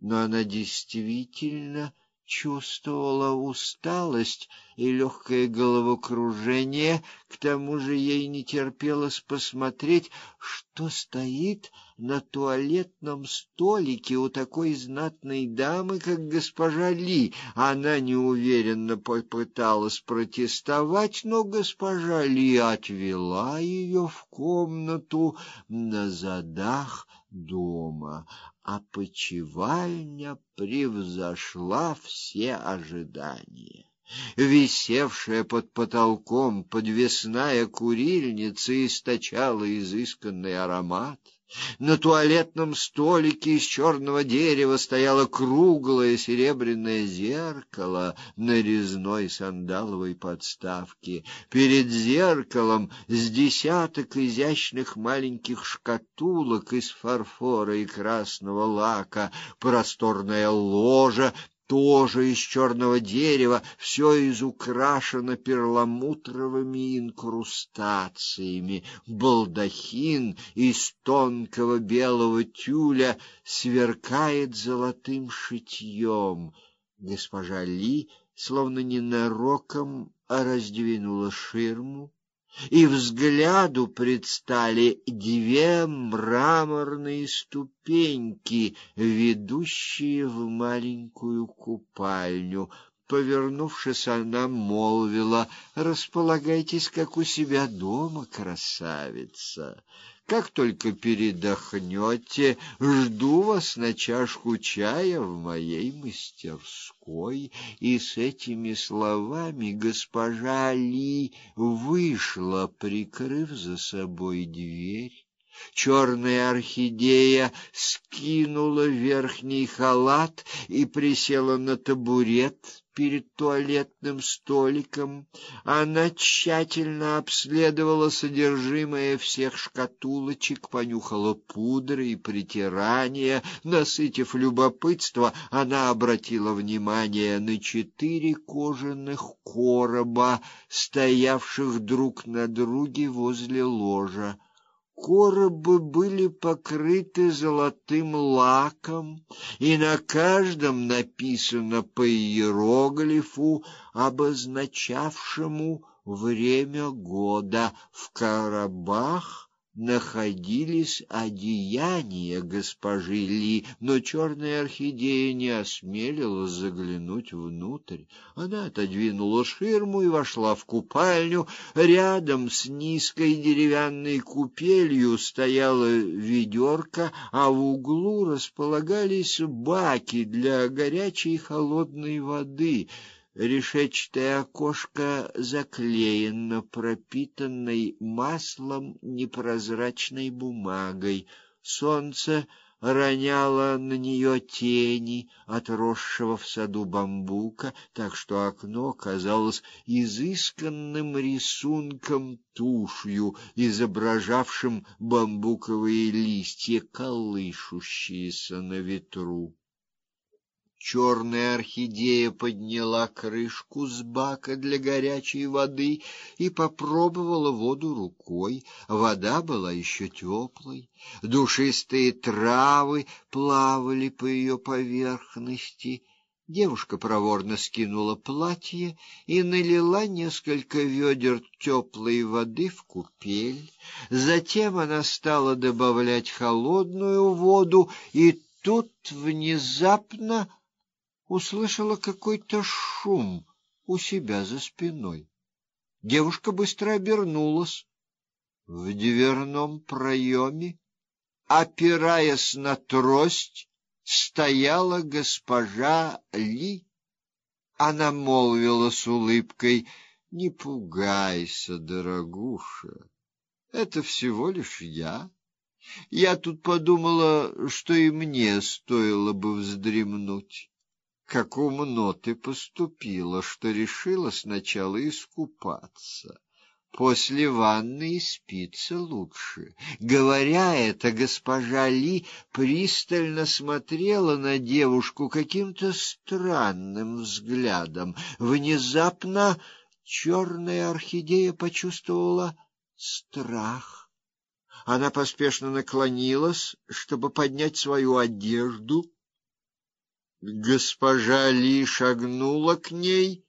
но она действительно чувствовала усталость и легкое головокружение, к тому же ей не терпелось посмотреть, что стоит на туалетном столике у такой знатной дамы, как госпожа Ли. Она неуверенно попыталась протестовать, но госпожа Ли отвела ее в комнату на задах дома опочивальня превзошла все ожидания. Висевшая под потолком подвесная курильница источала изысканный аромат. На туалетном столике из черного дерева стояло круглое серебряное зеркало на резной сандаловой подставке. Перед зеркалом с десяток изящных маленьких шкатулок из фарфора и красного лака, просторная ложа тоже из черного дерева, все изукрашено перламутровыми инкрустациями. Балдахин из тонкого белого тюля сверкает золотым шитьем. Госпожа Ли словно ненароком раздвинула ширму, и взгляду предстали две мраморные ступеньки, ведущие в маленькую купальню. Повернувшись, она молвила: "Располагайтесь, как у себя дома, красавица". Как только передохнете, жду вас на чашку чая в моей мастерской. И с этими словами госпожа Ли вышла, прикрыв за собой дверь. Черная орхидея скинула верхний халат и присела на табурет перед туалетным столиком. Она тщательно обследовала содержимое всех шкатулочек, понюхала пудры и притирания. Насытив любопытство, она обратила внимание на четыре кожаных короба, стоявших друг на друге возле ложа. Коробы были покрыты золотым лаком, и на каждом написано по иероглифу, обозначавшему время года. В коробах находились одеяния госпожи Ли, но черная орхидея не осмелилась заглянуть внутрь. Она отодвинула ширму и вошла в купальню. Рядом с низкой деревянной купелью стояла ведерко, а в углу располагались баки для горячей и холодной воды. Решетчатое окошко заклеено пропитанной маслом непрозрачной бумагой. Солнце роняло на нее тени отросшего в саду бамбука, так что окно казалось изысканным рисунком тушью, изображавшим бамбуковые листья, колышущиеся на ветру. Черная орхидея подняла крышку с бака для горячей воды и попробовала воду рукой. Вода была еще теплой, душистые травы плавали по ее поверхности. Девушка проворно скинула платье и налила несколько ведер теплой воды в купель. Затем она стала добавлять холодную воду, и тут внезапно услышала какой-то шум у себя за спиной. Девушка быстро обернулась. В дверном проеме, опираясь на трость, стояла госпожа Ли. Она молвила с улыбкой: "Не пугайся, дорогуша. Это всего лишь я. Я тут подумала, что и мне стоило бы вздремнуть. Как умно ты поступила, что решила сначала искупаться. После ванны и спится лучше. Говоря это, госпожа Ли пристально смотрела на девушку каким-то странным взглядом. Внезапно черная орхидея почувствовала страх. Она поспешно наклонилась, чтобы поднять свою одежду, Госпожа Ли шагнула к ней